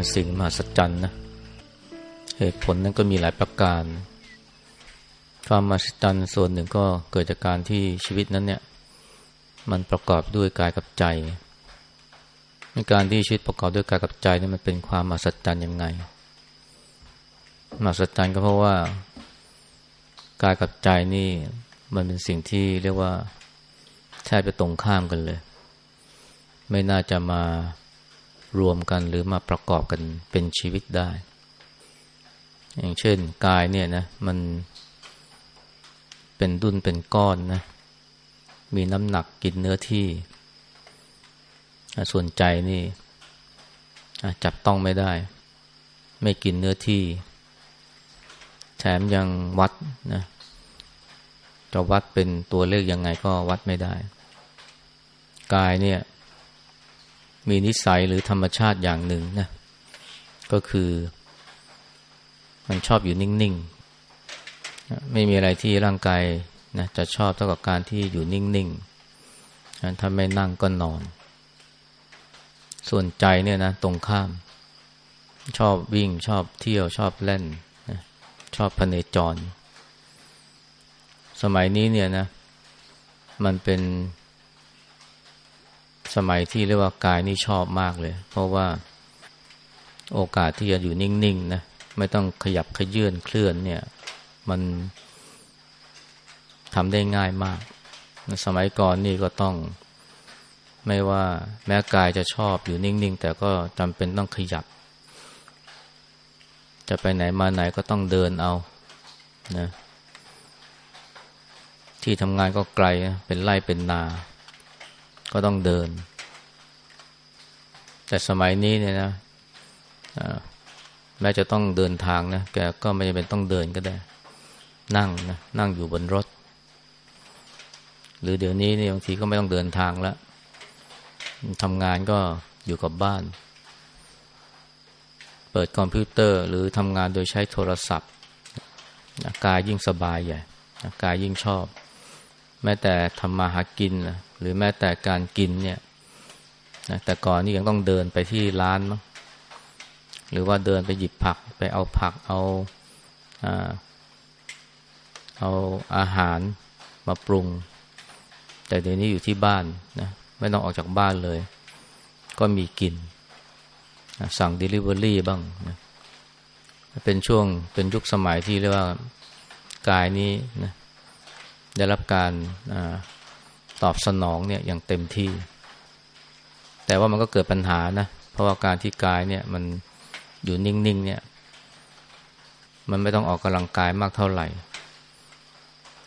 เป็นสิ่งมหัศจรรย์นะเหตุผลนั้นก็มีหลายประการ ความมหัศจรรย์ส่วนหนึ่งก็เกิดจากการที่ชีวิตนั้นเนี่ยมันประกอบด้วยกายกับใจในการที่ชีวิตประกอบด้วยกายกับใจนี่มันเป็นความมหัศจรรย์ยังไงมหัศจรรย์ก็เพราะว่ากายกับใจนี่มันเป็นสิ่งที่เรียกว่าแทบจะตรงข้ามกันเลย ไม่น่าจะมา รวมกันหรือมาประกอบกันเป็นชีวิตได้ อย่างเช่นกายเนี่ยนะมันเป็นดุนเป็นก้อนนะ มีน้ำหนักกินเนื้อที่ ส่วนใจนี่จับต้องไม่ได้ ไม่กินเนื้อที่ แถมยังวัดนะจะวัดเป็นตัวเลขยังไงก็วัดไม่ได้ กายเนี่ย มีนิสัยหรือธรรมชาติอย่างหนึ่งนะ ก็คือ มันชอบอยู่นิ่งๆ ไม่มีอะไรที่ร่างกายนะจะชอบเท่ากับการที่อยู่นิ่งๆถ้าไม่นั่งก็นอน ส่วนใจเนี่ยนะตรงข้าม ชอบวิ่งชอบเที่ยวชอบเล่นชอบพเนจร สมัยนี้เนี่ยนะ มันเป็น สมัยที่เรียกว่ากายนี่ชอบมากเลย เพราะว่าโอกาสที่จะอยู่นิ่งๆนะไม่ต้องขยับขยื่นเคลื่อนเนี่ย มันทำได้ง่ายมาก สมัยก่อนนี่ก็ต้อง ไม่ว่าแม้กายจะชอบอยู่นิ่งๆ แต่ก็จำเป็นต้องขยับ จะไปไหนมาไหนก็ต้องเดินเอานะที่ทำงานก็ไกลเป็นไร่เป็นนา ก็ต้องเดิน แต่สมัยนี้เนี่ยนะแม้จะต้องเดินทางนะแกก็ไม่จำเป็นต้องเดินก็ได้ นั่งนะนั่งอยู่บนรถ หรือเดี๋ยวนี้เนี่ยบางทีก็ไม่ต้องเดินทางแล้วทำงานก็อยู่กับบ้าน เปิดคอมพิวเตอร์หรือทำงานโดยใช้โทรศัพท์กายยิ่งสบายใหญ่กายยิ่งชอบ ม้แต่ทำมาหากินนะหรือแม้แต่การกินเนี่ยนะแต่ก่อนนี่ยังต้องเดินไปที่ร้านมั้งหรือว่าเดินไปหยิบผักไปเอาผักเอาเอาอาหารมาปรุง แต่เดี๋ยวนี้อยู่ที่บ้านนะไม่ต้องออกจากบ้านเลย ก็มีกิน สั่ง Delivery บ้างนะเป็นช่วงเป็นยุคสมัยที่เรียกว่ากายนี้นะ ได้รับการตอบสนองเนี่ยอย่างเต็มที่ แต่ว่ามันก็เกิดปัญหานะ เพราะว่าการที่กายเนี่ยมันอยู่นิ่งๆเนี่ย มันไม่ต้องออกกำลังกายมากเท่าไหร่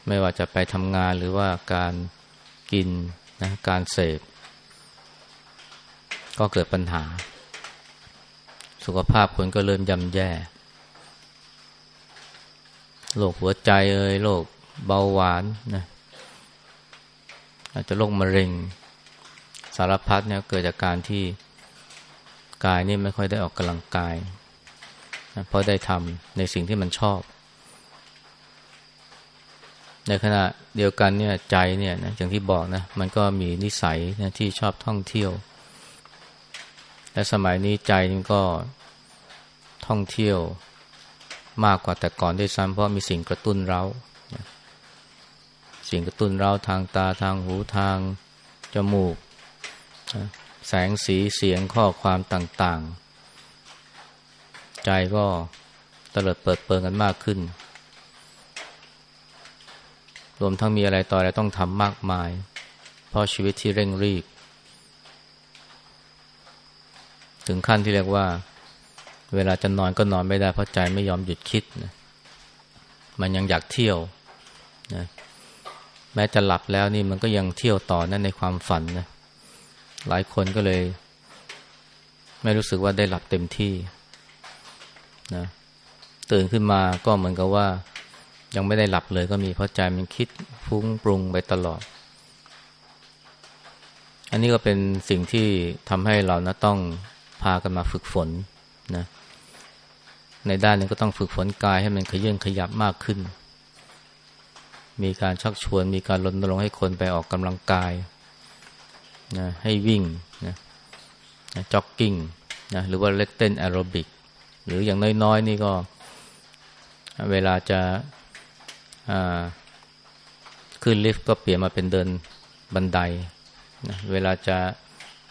ไม่ว่าจะไปทำงานหรือว่าการกินนะการเสพก็เกิดปัญหา สุขภาพคนก็เริ่มย่ำแย่โรคหัวใจเอ่ยโรค เบาหวานนะอาจจะโรคมะเร็ง สารพัดเนี่ยเกิดจากการที่กายนี่ไม่ค่อยได้ออกกำลังกายนะเพราะได้ทำในสิ่งที่มันชอบ ในขณะเดียวกันเนี่ยใจเนี่ยนะอย่างที่บอกนะมันก็มีนิสัยนะที่ชอบท่องเที่ยว และสมัยนี้ใจมันก็ท่องเที่ยวมากกว่าแต่ก่อนด้วยซ้ำเพราะมีสิ่งกระตุ้นเรา สิ่งกระตุ้นเราทางตาทางหูทางจมูก แสงสีเสียงข้อความต่าง ๆ ใจก็เตลิดเปิดเปิงกันมากขึ้น รวมทั้งมีอะไรต่ออะไรต้องทำมากมาย เพราะชีวิตที่เร่งรีบ ถึงขั้นที่เรียกว่า เวลาจะนอนก็นอนไม่ได้เพราะใจไม่ยอมหยุดคิดนะมันยังอยากเที่ยวนะ แม้จะหลับแล้วนี่มันก็ยังเที่ยวต่อนั่นในความฝันนะหลายคนก็เลย ไม่รู้สึกว่าได้หลับเต็มที่นะตื่นขึ้นมาก็เหมือนกับว่า ยังไม่ได้หลับเลยก็มีเพราะใจมันคิดฟุ้งปรุงไปตลอด อันนี้ก็เป็นสิ่งที่ทำให้เรานะต้องพากันมาฝึกฝนนะในด้านนึงก็ต้องฝึกฝนกายให้มันเขยื้อนขยับมากขึ้น มีการชักชวนมีการรณรงค์ให้คนไปออกกำลังกายนะให้วิ่งนะจ็อกกิ้งนะหรือว่าเล็กเต้นแอโรบิก หรืออย่างน้อยๆ นี่ก็เวลาจะขึ้นลิฟต์ก็เปลี่ยนมาเป็นเดินบันไดนะเวลาจะ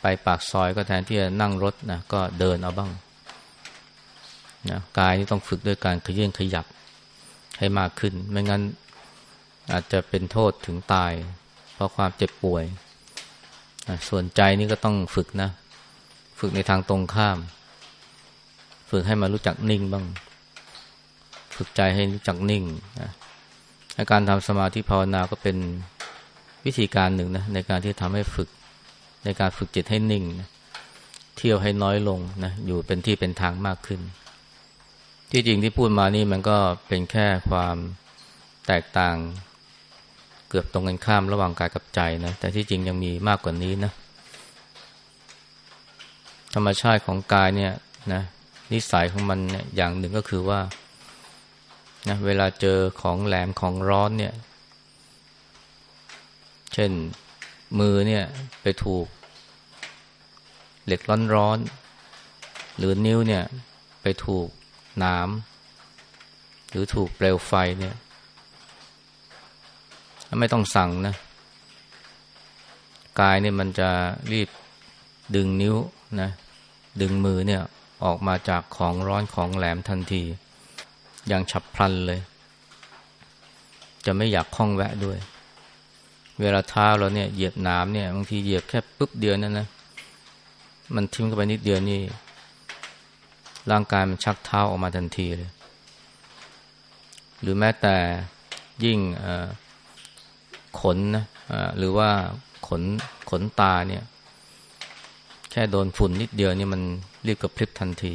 ไปปากซอยก็แทนที่จะนั่งรถนะก็เดินเอาบ้างนะกายนี่ต้องฝึกด้วยการขยื่นขยับให้มากขึ้น ไม่งั้น อาจจะเป็นโทษถึงตาย เพราะความเจ็บป่วย ส่วนใจนี่ก็ต้องฝึกนะ ฝึกในทางตรงข้าม ฝึกให้มารู้จักนิ่งบ้าง ฝึกใจให้รู้จักนิ่งนะการทำสมาธิภาวนาก็เป็นวิธีการหนึ่งนะในการที่ทำให้ฝึกในการฝึกจิตให้นิ่งนะเที่ยวให้น้อยลงนะอยู่เป็นที่เป็นทางมากขึ้น ที่จริงที่พูดมานี่มันก็เป็นแค่ความแตกต่าง เกือบตรงกันข้ามระหว่างกายกับใจนะ แต่ที่จริงยังมีมากกว่านี้นะ ธรรมชาติของกายเนี่ยนะนิสัยของมันเนี่ยอย่างหนึ่งก็คือว่านะเวลาเจอของแหลมของร้อนเนี่ย เช่นมือเนี่ยไปถูก เหล็กร้อนๆหรือนิ้วเนี่ยไปถูกน้ำหรือถูกเปลวไฟเนี่ย ไม่ต้องสั่งนะกายเนี่ยมันจะรีบดึงนิ้วนะดึงมือเนี่ยออกมาจากของร้อนของแหลมทันที อย่างฉับพลันเลย จะไม่อยากคล้องแวะด้วย เวลาเท้าเราเนี่ยเหยียบน้ำเนี่ยบางทีเหยียบแค่ปุ๊บเดียวนั่นนะมันทิ้งเข้าไปนิดเดียวนี่ ร่างกายมันชักเท้าออกมาทันทีเลย หรือแม้แต่ยิ่ง ขนนะหรือว่าขนขนตาเนี่ย แค่โดนฝุ่นนิดเดียวนี่มันรีบกระพริบทันที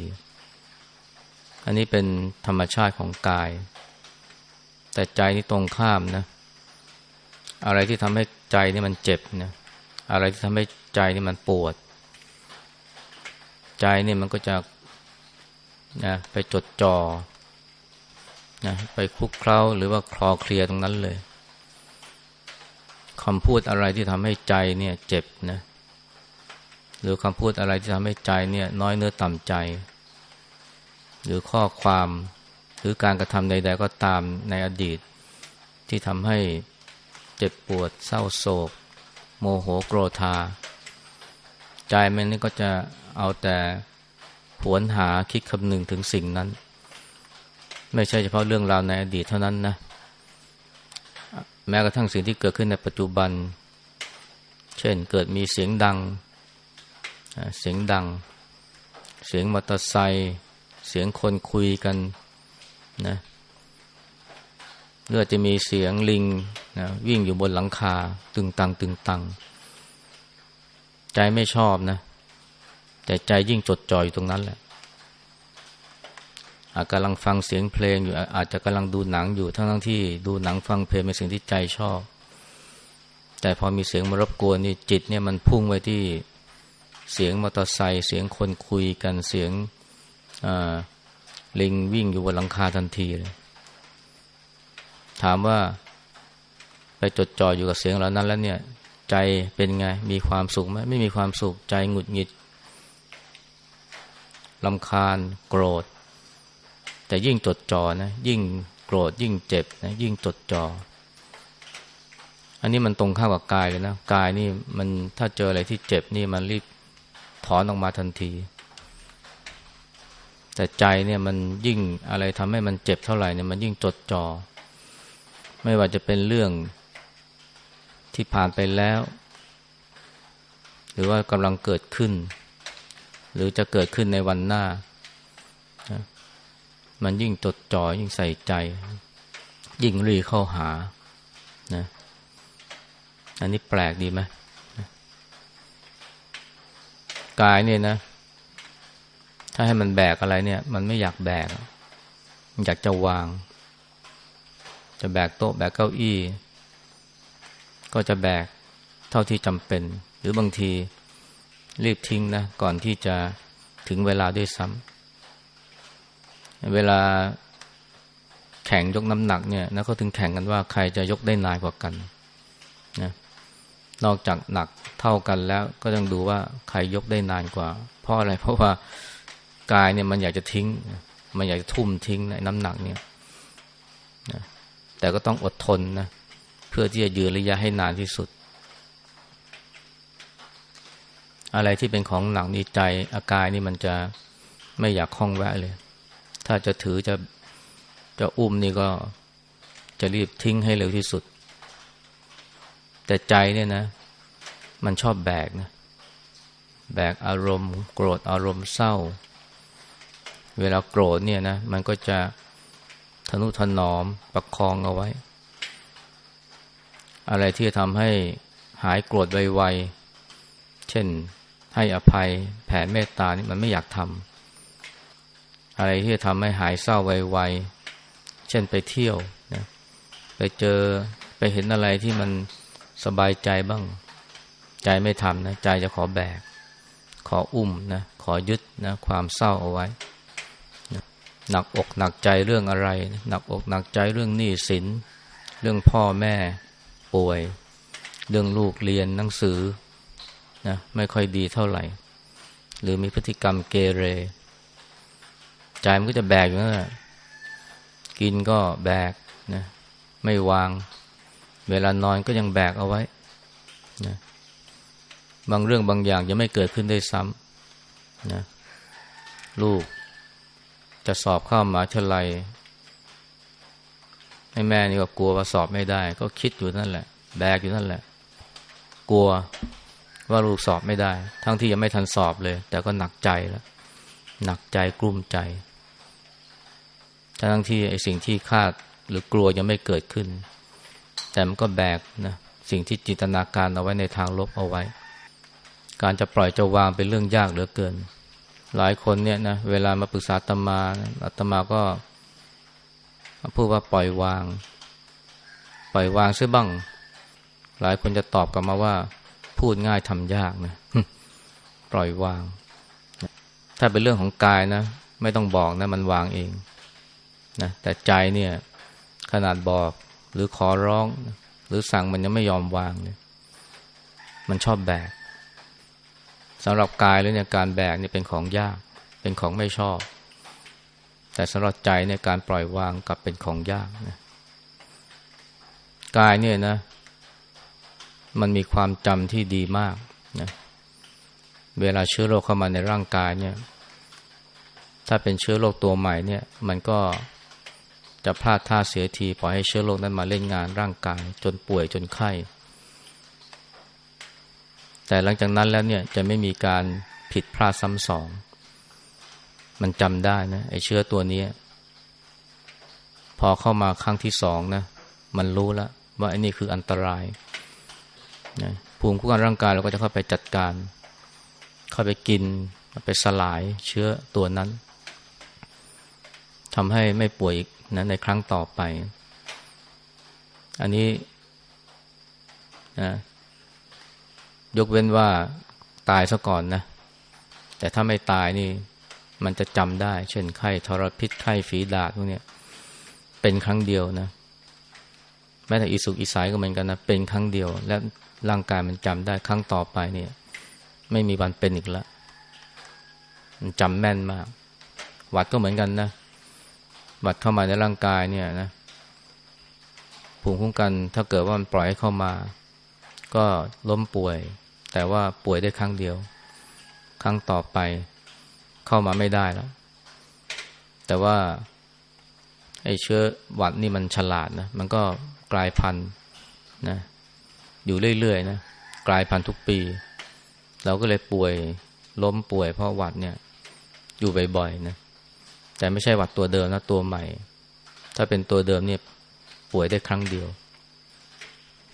อันนี้เป็นธรรมชาติของกาย แต่ใจนี่ตรงข้ามนะ อะไรที่ทำให้ใจนี่มันเจ็บนะอะไรที่ทำให้ใจนี่มันปวด ใจนี่มันก็จะนะไปจดจอ่อนะไปคุกเคล้าหรือว่าคลอเคลียตรงนั้นเลย คำพูดอะไรที่ทำให้ใจเนี่ยเจ็บนะหรือคำพูดอะไรที่ทำให้ใจเนี่ย น้อยเนื้อต่ำใจ หรือข้อความหรือการกระทำใด ๆ ก็ตามในอดีต ที่ทำให้เจ็บปวดเศร้าโศก โมโหโกรธา ใจมันนี่ก็จะเอาแต่หวนหาคิดคำนึงถึงสิ่งนั้น ไม่ใช่เฉพาะเรื่องราวในอดีตเท่านั้นนะ แม้กระทั่งสิ่งที่เกิดขึ้นในปัจจุบัน เช่นเกิดมีเสียงดัง เสียงดัง เสียงมอเตอร์ไซค์เสียงคนคุยกันนะเรือจะมีเสียงลิงนะวิ่งอยู่บนหลังคา ตึงตัง ตึงตัง ใจไม่ชอบนะ แต่ใจยิ่งจดจ่อยอยู่ตรงนั้นแหละ อาจกำลังฟังเสียงเพลงอยู่อาจจะกำลังดูหนังอยู่ทั้งทั้งที่ดูหนังฟังเพลงเป็นสิ่งที่ใจชอบ แต่พอมีเสียงมารบกวนนี่จิตเนี่ยมันพุ่งไปที่เสียงมอเตอร์ไซค์เสียงคนคุยกันเสียงลิงวิ่งอยู่บนหลังคาทันทีเลยถามว่าไปจดจ่ออยู่กับเสียงเหล่านั้นแล้วเนี่ย ใจเป็นไง มีความสุขไหมไม่มีความสุขใจหงุดหงิดลำคาญโกรธ แต่ยิ่งจดจ่อนะ ยิ่งโกรธยิ่งเจ็บนะยิ่งจดจ่ออันนี้มันตรงข้ามกับกายเลยนะกายนี่มันถ้าเจออะไรที่เจ็บนี่มันรีบถอนออกมาทันที แต่ใจเนี่ยมันยิ่งอะไรทำให้มันเจ็บเท่าไหร่เนี่ยมันยิ่งจดจอ่อไม่ว่าจะเป็นเรื่องที่ผ่านไปแล้ว หรือว่ากำลังเกิดขึ้น หรือจะเกิดขึ้นในวันหน้า มันยิ่งจดจ่อยิ่งใส่ใจ ยิ่งรีเข้าหานะอันนี้แปลกดีไหมกายเนี่ยนะ ถ้าให้มันแบกอะไรเนี่ย มันไม่อยากแบก มันอยากจะวาง จะแบกโต๊ะแบกเก้าอี้ ก็จะแบกเท่าที่จำเป็น หรือบางทีรีบทิ้งนะ ก่อนที่จะถึงเวลาด้วยซ้ำ เวลาแข่งยกน้ำหนักเนี่ยนะเขาถึงแข่งกันว่าใครจะยกได้นานกว่ากันนะนอกจากหนักเท่ากันแล้วก็ต้องดูว่าใครยกได้นานกว่า เพราะอะไร เพราะว่ากายเนี่ยมันอยากจะทิ้ง มันอยากจะทุ่มทิ้งในน้ำหนักเนี่ยนะแต่ก็ต้องอดทนนะเพื่อที่จะยืนระยะให้นานที่สุด อะไรที่เป็นของหนักนี่ใจ อากายนี่มันจะไม่อยากคล้องแวะเลย ถ้าจะถือจะจะอุ้มนี่ก็จะรีบทิ้งให้เร็วที่สุด แต่ใจเนี่ยนะ มันชอบแบกนะ แบกอารมณ์ โกรธอารมณ์เศร้า เวลาโกรธเนี่ยนะ มันก็จะทนุถนอมประคองเอาไว้ อะไรที่จะทำให้หายโกรธไวๆเช่นให้อภัยแผ่เมตตานี่มันไม่อยากทำ อะไรที่จะทำให้หายเศร้าไวๆ เช่นไปเที่ยวนะไปเจอไปเห็นอะไรที่มันสบายใจบ้าง ใจไม่ทำนะ ใจจะขอแบก ขออุ้มนะ ขอยึดนะ ความเศร้าเอาไว้นะหนักอกหนักใจเรื่องอะไรหนักอกหนักใจเรื่องหนี้สิน เรื่องพ่อแม่ป่วย เรื่องลูกเรียนหนังสือนะไม่ค่อยดีเท่าไหร่ หรือมีพฤติกรรมเกเร ใจมันก็จะแบกอยู่นั่นแหละกินก็แบกนะไม่วาง เวลานอนก็ยังแบกเอาไว้นะบางเรื่องบางอย่างยังไม่เกิดขึ้นได้ซ้ำนะลูก จะสอบเข้ามหาเท่าไรให้แม่นี่ก็กลัวว่าสอบไม่ได้ ก็คิดอยู่นั่นแหละ แบกอยู่นั่นแหละ กลัวว่าลูกสอบไม่ได้ ทั้งที่ยังไม่ทันสอบเลย แต่ก็หนักใจแล้วหนักใจกลุ้มใจ ทั้งที่ไอ้สิ่งที่คาดหรือกลัวยังไม่เกิดขึ้น แต่มันก็แบกนะสิ่งที่จินตนาการเอาไว้ในทางลบเอาไว้ การจะปล่อยจะวางเป็นเรื่องยากเหลือเกิน หลายคนเนี่ยนะเวลามาปรึกษาตมาอาตมาก็พูดว่าปล่อยวาง ปล่อยวางซะบ้าง หลายคนจะตอบกลับมาว่า พูดง่ายทำยากนะปล่อยวาง ถ้าเป็นเรื่องของกายนะ ไม่ต้องบอกนะ มันวางเอง นะแต่ใจเนี่ยขนาดบอกหรือขอร้อง หรือสั่งมันยังไม่ยอมวางเลยมันชอบแบกสำหรับกายแล้วเนี่ยการแบกเนี่ยเป็นของยาก เป็นของไม่ชอบ แต่สำหรับใจเนี่ยการปล่อยวางกลับเป็นของยากนะกายเนี่ยนะ มันมีความจำที่ดีมากนะเวลาเชื้อโรคเข้ามาในร่างกายเนี่ย ถ้าเป็นเชื้อโรคตัวใหม่เนี่ย มันก็ จะพลาดท่าเสียทีปล่อยให้เชื้อโรคนั้นมาเล่นงานร่างกาย จนป่วยจนไข้ แต่หลังจากนั้นแล้วเนี่ยจะไม่มีการผิดพลาดซ้ำสอง มันจำได้นะไอ้เชื้อตัวนี้ พอเข้ามาครั้งที่สองนะ มันรู้แล้วว่าไอ้นี่คืออันตรายนะภูมิคุ้มกันร่างกายเราก็จะเข้าไปจัดการ เข้าไปกินไปสลายเชื้อตัวนั้นทำให้ไม่ป่วยอีก นะในครั้งต่อไป อันนี้นะยกเว้นว่าตายซะก่อนนะ แต่ถ้าไม่ตายนี่มันจะจำได้ เช่นไข้ทรพิษไข้ฝีดาษพวกนี้เป็นครั้งเดียวนะแม้แต่อิสุกอิสายก็เหมือนกันนะเป็นครั้งเดียว และร่างกายมันจำได้ครั้งต่อไปเนี่ย ไม่มีวันเป็นอีกแล้วมันจำแม่นมาก หวัดก็เหมือนกันนะ บัดเข้ามาในร่างกายเนี่ยนะภูมิคุ้มกันถ้าเกิดว่ามันปล่อยให้เข้ามา ก็ล้มป่วย แต่ว่าป่วยได้ครั้งเดียว ครั้งต่อไปเข้ามาไม่ได้แล้ว แต่ว่าไอ้เชื้อหวัดนี่มันฉลาดนะ มันก็กลายพันธุ์นะ อยู่เรื่อยๆนะ กลายพันธุ์ทุกปี เราก็เลยป่วยล้มป่วยเพราะหวัดเนี่ย อยู่บ่อยๆนะ แต่ไม่ใช่หวัดตัวเดิมนะตัวใหม่ ถ้าเป็นตัวเดิมเนี่ยป่วยได้ครั้งเดียว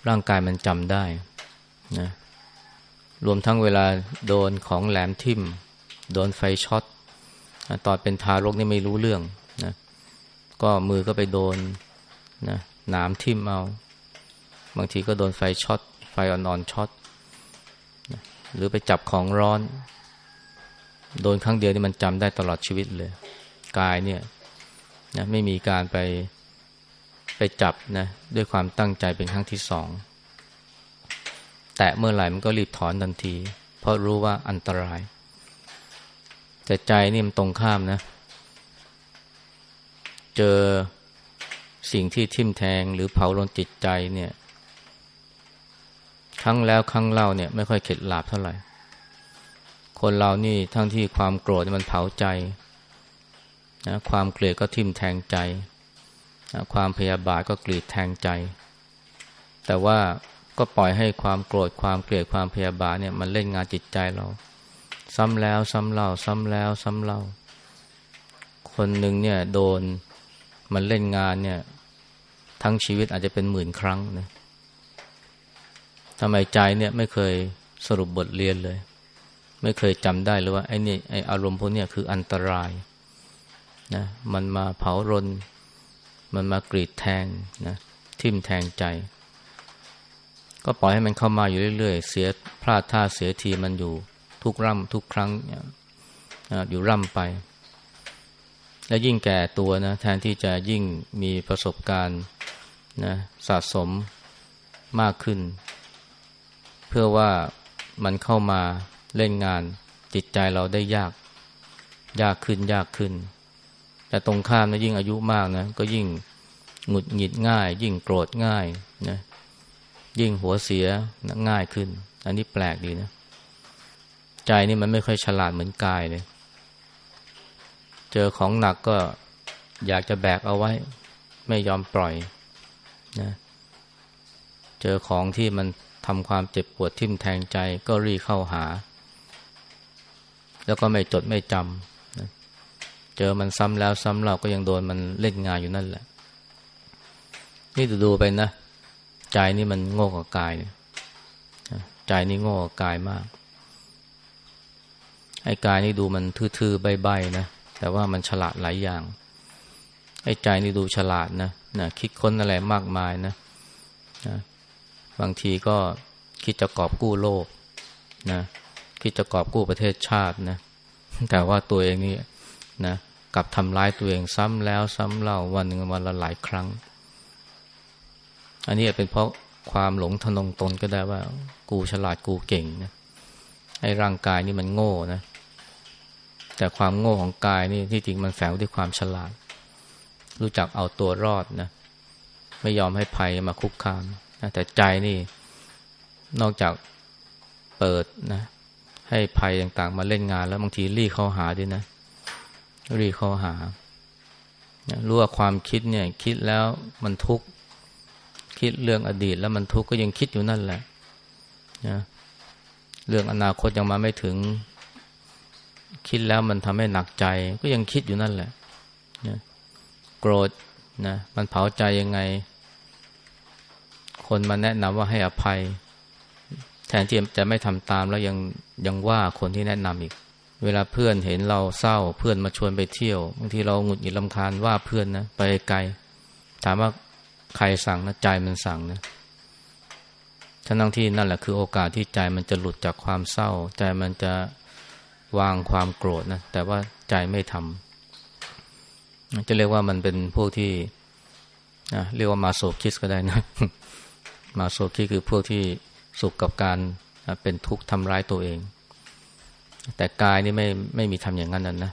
ร่างกายมันจำได้นะรวมทั้งเวลาโดนของแหลมทิ่ม โดนไฟช็อตตอนเป็นทารกนี่ไม่รู้เรื่องนะก็มือก็ไปโดนนะหนามทิ่มเอาบางทีก็โดนไฟช็อตไฟอ่อนๆช็อตนะหรือไปจับของร้อน โดนครั้งเดียวนี่มันจำได้ตลอดชีวิตเลย กายเนี่ยนะไม่มีการไปไปจับนะด้วยความตั้งใจเป็นครั้งที่สอง แต่เมื่อไหร่มันก็รีบถอนทันที เพราะรู้ว่าอันตราย แต่ใจนี่มันตรงข้ามนะ เจอสิ่งที่ทิ่มแทงหรือเผาลนจิตใจเนี่ย ครั้งแล้วครั้งเล่าเนี่ยไม่ค่อยเข็ดหลาบเท่าไหร่ คนเรานี่ทั้งที่ความโกรธมันเผาใจ นะความเกลียดก็ทิ่มแทงใจนะความพยาบาทก็กรีดแทงใจ แต่ว่าก็ปล่อยให้ความโกรธความเกลียดความพยาบาทเนี่ยมันเล่นงานจิตใจเรา ซ้ำแล้วซ้ำเล่า ซ้ำแล้วซ้ำเล่า คนหนึ่งเนี่ยโดนมันเล่นงานเนี่ย ทั้งชีวิตอาจจะเป็นหมื่นครั้งนะทำไมใจเนี่ยไม่เคยสรุปบทเรียนเลย ไม่เคยจำได้เลยว่าไอ้นี่ไอ้อารมณ์พวกนี้คืออันตราย นะมันมาเผารน มันมากรีดแทงนะทิ่มแทงใจ ก็ปล่อยให้มันเข้ามาอยู่เรื่อยๆ เสียพลาดท่าเสียทีมันอยู่ทุกร่ำทุกครั้งอยู่ร่ำไป และยิ่งแก่ตัวนะแทนที่จะยิ่งมีประสบการณ์นะสะสมมากขึ้น เพื่อว่ามันเข้ามาเล่นงานจิตใจเราได้ยาก ยากขึ้นยากขึ้น แต่ตรงข้ามนะยิ่งอายุมากนะก็ยิ่งหงุดหงิดง่าย ยิ่งโกรธง่ายนะยิ่งหัวเสียนะง่ายขึ้น อันนี้แปลกดีนะ ใจนี่มันไม่ค่อยฉลาดเหมือนกายเลย เจอของหนักก็อยากจะแบกเอาไว้ ไม่ยอมปล่อยนะเจอของที่มันทำความเจ็บปวดทิ่มแทงใจก็รีเข้าหา แล้วก็ไม่จดไม่จำ เจอมันซ้ำแล้วซ้ำเล่าก็ยังโดนมันเล่นงานอยู่นั่นแหละ นี่ดูดูไปนะ ใจนี่มันโง่กว่ากายเนี่ยใจนี่โง่กว่ากายมากไอ้กายนี่ดูมันทื่อๆใบๆนะแต่ว่ามันฉลาดหลายอย่าง ไอ้ใจนี่ดูฉลาดนะนะคิดค้นอะไรมากมายนะนะบางทีก็คิดจะกอบกู้โลกนะคิดจะกอบกู้ประเทศชาตินะแต่ว่าตัวเองนี่นะ กับทำร้ายตัวเองซ้ำแล้วซ้ำเล่าวันหนึ่งวันละหลายครั้ง อันนี้เป็นเพราะความหลงทนงตนก็ได้ว่า กูฉลาดกูเก่งนะไอ้ร่างกายนี่มันโง่นะ แต่ความโง่ของกายนี่ที่จริงมันแฝงด้วยความฉลาด รู้จักเอาตัวรอดนะ ไม่ยอมให้ภัยมาคุกคามนะแต่ใจนี่นอกจากเปิดนะ ให้ภัยต่างๆ มาเล่นงานแล้วบางทีรีเข้าหาด้วยนะ รีเข้าหา รู้ว่าความคิดเนี่ยคิดแล้วมันทุกข์คิดเรื่องอดีตแล้วมันทุกข์ก็ยังคิดอยู่นั่นแหละนะเรื่องอนาคตยังมาไม่ถึง คิดแล้วมันทำให้หนักใจ ก็ยังคิดอยู่นั่นแหละนะโกรธนะมันเผาใจยังไง คนมาแนะนำว่าให้อภัย แทนที่จะไม่ทำตามแล้วยังยังว่าคนที่แนะนำอีก เวลาเพื่อนเห็นเราเศร้า เพื่อนมาชวนไปเที่ยวบางทีเราหงุดหงิดลำคาญว่าเพื่อนนะไปไกล ถามว่าใครสั่งนะใจมันสั่งนะทั้งที่นั่นแหละคือโอกาสที่ใจมันจะหลุดจากความเศร้า ใจมันจะวางความโกรธนะแต่ว่าใจไม่ทำจะเรียกว่ามันเป็นพวกที่เรียกว่ามาโซคิสก็ได้นะ มาโซคิสคือพวกที่สุขกับการเป็นทุกข์ทำร้ายตัวเอง แต่กายนี่ไม่ไม่มีทำอย่างนั้นนั่นนะ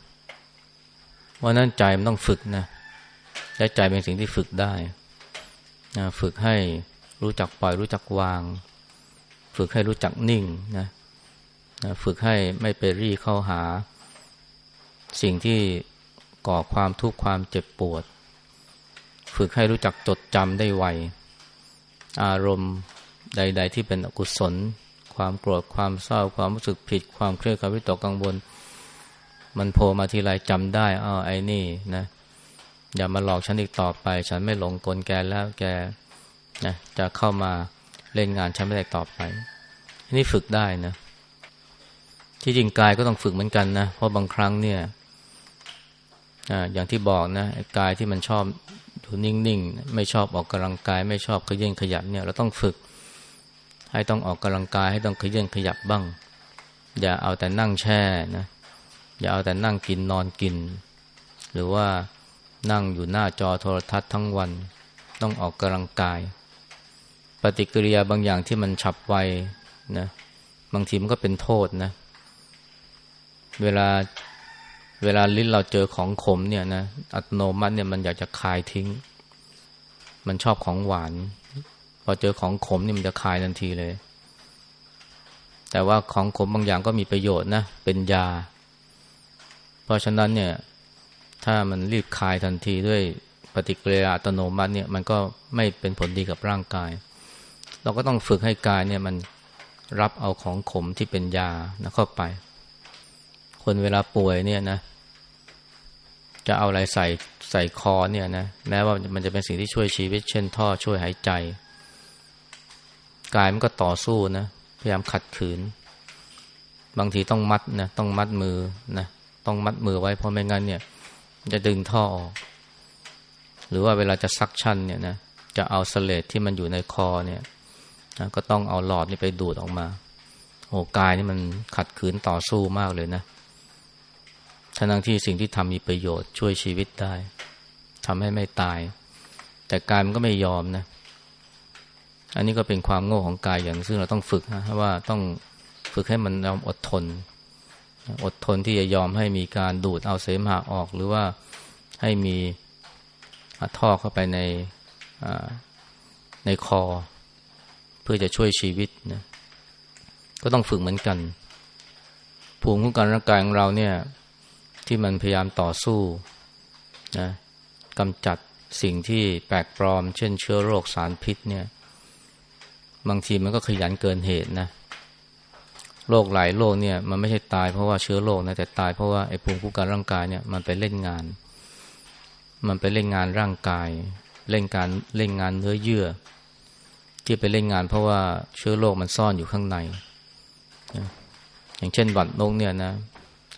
ว่านั้นใจมันต้องฝึกนะและใจเป็นสิ่งที่ฝึกได้นะฝึกให้รู้จักปล่อยรู้จักวาง ฝึกให้รู้จักนิ่งนะนะฝึกให้ไม่ไปรีเข้าหา สิ่งที่ก่อความทุกข์ความเจ็บปวด ฝึกให้รู้จักจดจำได้ไวอารมณ์ใด ๆ ที่เป็นอกุศล ความโกรธความเศร้าความรู้สึกผิด ความเครียดความวิตกกังวล มันโผล่มาทีไรจำได้อ้าวไอ้นี่นะอย่ามาหลอกฉันอีกต่อไป ฉันไม่หลงกลแกแล้วแกนะจะเข้ามาเล่นงานฉันไม่ได้ต่อไปนี่ฝึกได้นะที่จริงกายก็ต้องฝึกเหมือนกันนะเพราะบางครั้งเนี่ยออย่างที่บอกนะกายที่มันชอบอยู่นิ่งๆ ไม่ชอบออกกำลังกาย ไม่ชอบขยันขยับเนี่ยเราต้องฝึก ให้ต้องออกกำลังกายให้ต้องขยันขยับบ้าง อย่าเอาแต่นั่งแช่นะอย่าเอาแต่นั่งกินนอนกิน หรือว่านั่งอยู่หน้าจอโทรทัศน์ทั้งวัน ต้องออกกำลังกาย ปฏิกิริยาบางอย่างที่มันฉับไวนะบางทีมันก็เป็นโทษนะ เวลาเวลาลิ้นเราเจอของขมเนี่ยนะอัตโนมัติเนี่ยมันอยากจะคายทิ้ง มันชอบของหวาน พอเจอของขมนี่มันจะคายทันทีเลย แต่ว่าของขมบางอย่างก็มีประโยชน์นะ เป็นยา เพราะฉะนั้นเนี่ย ถ้ามันรีบคายทันทีด้วยปฏิกิริยาอัตโนมัติเนี่ย มันก็ไม่เป็นผลดีกับร่างกาย เราก็ต้องฝึกให้กายเนี่ยมันรับเอาของขมที่เป็นยานะเข้าไป คนเวลาป่วยเนี่ยนะ จะเอาอะไรใส่ใส่คอเนี่ยนะ แม้ว่ามันจะเป็นสิ่งที่ช่วยชีวิต เช่นท่อช่วยหายใจ กายมันก็ต่อสู้นะพยายามขัดขืน บางทีต้องมัดนะต้องมัดมือนะต้องมัดมือไว้เพราะไม่งั้นเนี่ย จะดึงท่อออก หรือว่าเวลาจะ suction เนี่ยนะจะเอาเสลดที่มันอยู่ในคอเนี่ยนะก็ต้องเอาหลอดนี่ไปดูดออกมาโอ้กายนี่มันขัดขืนต่อสู้มากเลยนะทั้งที่สิ่งที่ทำมีประโยชน์ช่วยชีวิตได้ทำให้ไม่ตาย แต่กายมันก็ไม่ยอมนะ อันนี้ก็เป็นความโง่ของกายอย่างซึ่งเราต้องฝึกนะว่าต้องฝึกให้มันยอมอดทน อดทนที่จะยอมให้มีการดูดเอาเสมหะออก หรือว่าให้มีท่อเข้าไปในในคอ เพื่อจะช่วยชีวิตนะก็ต้องฝึกเหมือนกัน ภูมิคุ้มกันร่างกายของเราเนี่ยที่มันพยายามต่อสู้นะกำจัดสิ่งที่แปลกปลอม เช่นเชื้อโรคสารพิษเนี่ย บางทีมันก็ขยันเกินเหตุนะโรคหลายโรคเนี่ยมันไม่ใช่ตายเพราะว่าเชื้อโรคนะแต่ตายเพราะว่าไอ้ภูมิคุ้มกันร่างกายเนี่ยมันไปเล่นงาน มันไปเล่นงานร่างกาย เล่นการเล่นงานเนื้อเยื่อ ที่ไปเล่นงานเพราะว่าเชื้อโรคมันซ่อนอยู่ข้างใน อย่างเช่นหวัดนกเนี่ยนะ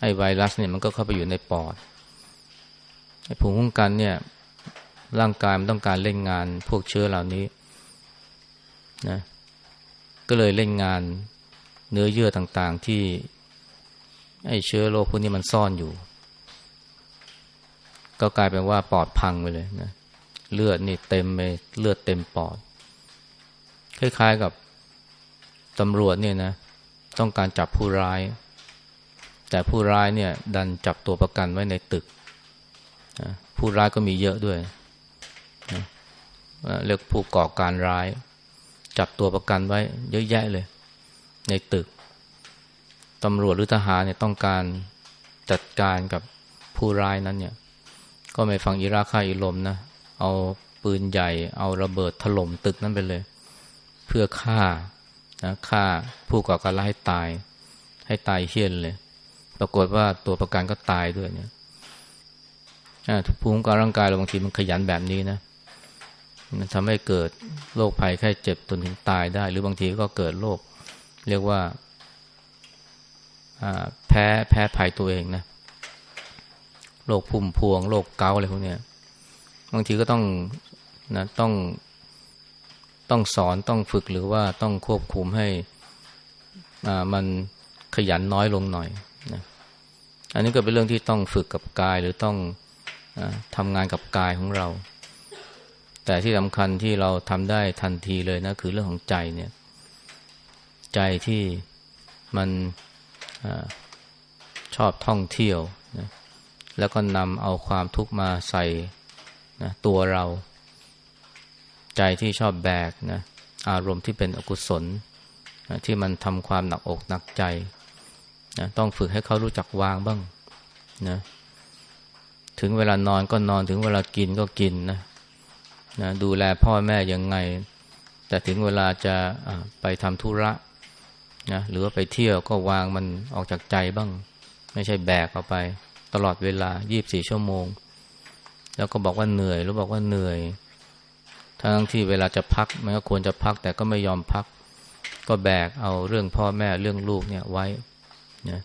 ไอ้ไวรัสเนี่ยมันก็เข้าไปอยู่ในปอดไอ้ภูมิคุ้มกันเนี่ยร่างกายมันต้องการเล่นงานพวกเชื้อเหล่านี้นะ ก็เลยเล่นงานเนื้อเยื่อต่างๆ ที่ไอ้เชื้อโรคพวกนี้มันซ่อนอยู่ ก็กลายเป็นว่าปอดพังไปเลยนะเลือดนี่เต็มไปเลือดเต็มปอด คล้ายๆกับตำรวจเนี่ยนะ ต้องการจับผู้ร้าย แต่ผู้ร้ายเนี่ย ดันจับตัวประกันไว้ในตึกผู้ร้ายก็มีเยอะด้วยเรียกผู้ก่อการร้าย จับตัวประกันไว้เยอะแยะเลย ในตึกตำรวจหรือทหารเนี่ยต้องการจัดการกับผู้ร้ายนั้นเนี่ย ก็ไม่ฟังอิราค่าอิลมนะ เอาปืนใหญ่ เอาระเบิดถล่มตึกนั้นไปเลย เพื่อฆ่านะฆ่าผู้ก่อการร้ายให้ตาย ให้ตายเฮี้ยนเลย ปรากฏว่าตัวประกันก็ตายด้วยเนี่ยภูมิการร่างกายเราบางทีมันขยันแบบนี้นะ มันทำให้เกิดโรคภัยแค่เจ็บจนถึงตายได้ หรือบางทีก็เกิดโรคเรียกว่าแพ้แพ้ภัยตัวเองนะโรคพุ่มพวงโรคเกาอะไรพวกนี้บางทีก็ต้องนะต้องต้องสอนต้องฝึกหรือว่าต้องควบคุมให้มันขยันน้อยลงหน่อยนะอันนี้ก็เป็นเรื่องที่ต้องฝึกกับกายหรือต้องอทำงานกับกายของเรา แต่ที่สำคัญที่เราทำได้ทันทีเลยนะ คือเรื่องของใจเนี่ย ใจที่มันอชอบท่องเที่ยวนะแล้วก็นำเอาความทุกข์มาใส่นะตัวเรา ใจที่ชอบแบกนะอารมณ์ที่เป็นอกุศลนะที่มันทำความหนักอกหนักใจนะต้องฝึกให้เขารู้จักวางบ้างนะถึงเวลานอนก็นอนถึงเวลากินก็กินนะ นะดูแลพ่อแม่ยังไง แต่ถึงเวลาจะไปทำธุระนะหรือว่าไปเที่ยวก็วางมันออกจากใจบ้าง ไม่ใช่แบกเอาไป ตลอดเวลา 24 ชั่วโมง แล้วก็บอกว่าเหนื่อยหรือบอกว่าเหนื่อย ทั้งที่เวลาจะพัก มันก็ควรจะพักแต่ก็ไม่ยอมพัก ก็แบกเอาเรื่องพ่อแม่เรื่องลูกเนี่ยไว้นะ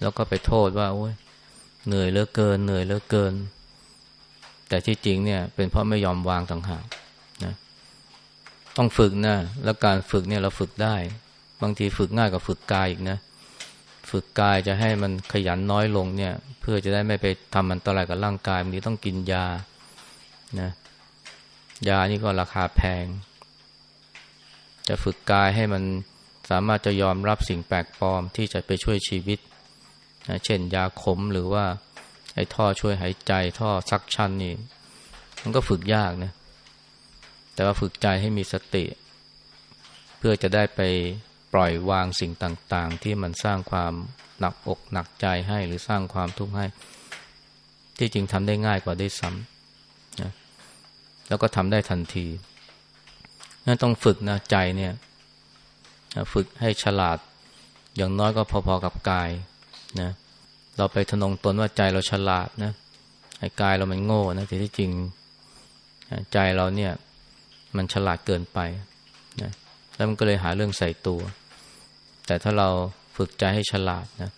แล้วก็ไปโทษว่าโอ้ยเหนื่อยเหลือเกิน เหนื่อยเหลือเกิน แต่ที่จริงเนี่ย เป็นเพราะไม่ยอมวางต่างหากนะต้องฝึกนะแล้วการฝึกเนี่ยเราฝึกได้ บางทีฝึกง่ายกว่าฝึกกายอีกนะฝึกกายจะให้มันขยันน้อยลงเนี่ย เพื่อจะได้ไม่ไปทำมันตรายกับร่างกายบางทีต้องกินยานะยานี่ก็ราคาแพง จะฝึกกายให้มันสามารถจะยอมรับสิ่งแปลกปลอมที่จะไปช่วยชีวิตนะเช่นยาขมหรือว่า ไอ้ท่อช่วยหายใจ ท่อซักชันนี่ มันก็ฝึกยากนะ แต่ว่าฝึกใจให้มีสติ เพื่อจะได้ไปปล่อยวางสิ่งต่าง ๆ ที่มันสร้างความหนักอกหนักใจให้หรือสร้างความทุกข์ให้ ที่จริงทำได้ง่ายกว่าได้ซ้ำนะแล้วก็ทำได้ทันทีนั่นต้องฝึกนะใจเนี่ยฝึกให้ฉลาด อย่างน้อยก็พอๆกับกายนะเเราไปทนงตนว่าใจเราฉลาดนะไอ้กายเรามันโง่นะแต่ที่จริงใจเราเนี่ย มันฉลาดเกินไปนะแล้วมันก็เลยหาเรื่องใส่ตัว แต่ถ้าเราฝึกใจให้ฉลาดนะ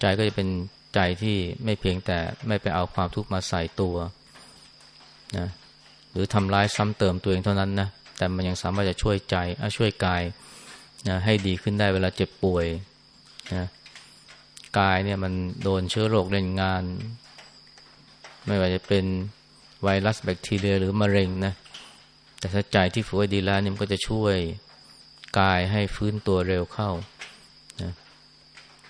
ใจก็จะเป็นใจที่ไม่เพียงแต่ไม่ไปเอาความทุกข์มาใส่ตัวนะหรือทำร้ายซ้ำเติมตัวเองเท่านั้นนะแต่มันยังสามารถจะช่วยใจช่วยกายนะให้ดีขึ้นได้เวลาเจ็บป่วยนะ กายเนี่ยมันโดนเชื้อโรคเล่นงาน ไม่ว่าจะเป็นไวรัสแบคทีเรียหรือมะเร็งนะแต่ถ้าใจที่ฝึกไว้ดีแล้วเนี่ยมันก็จะช่วยกายให้ฟื้นตัวเร็วเข้านะ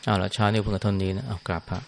เอาละชาเนี่เพิ่งเท่านี้นะเอากราบพระ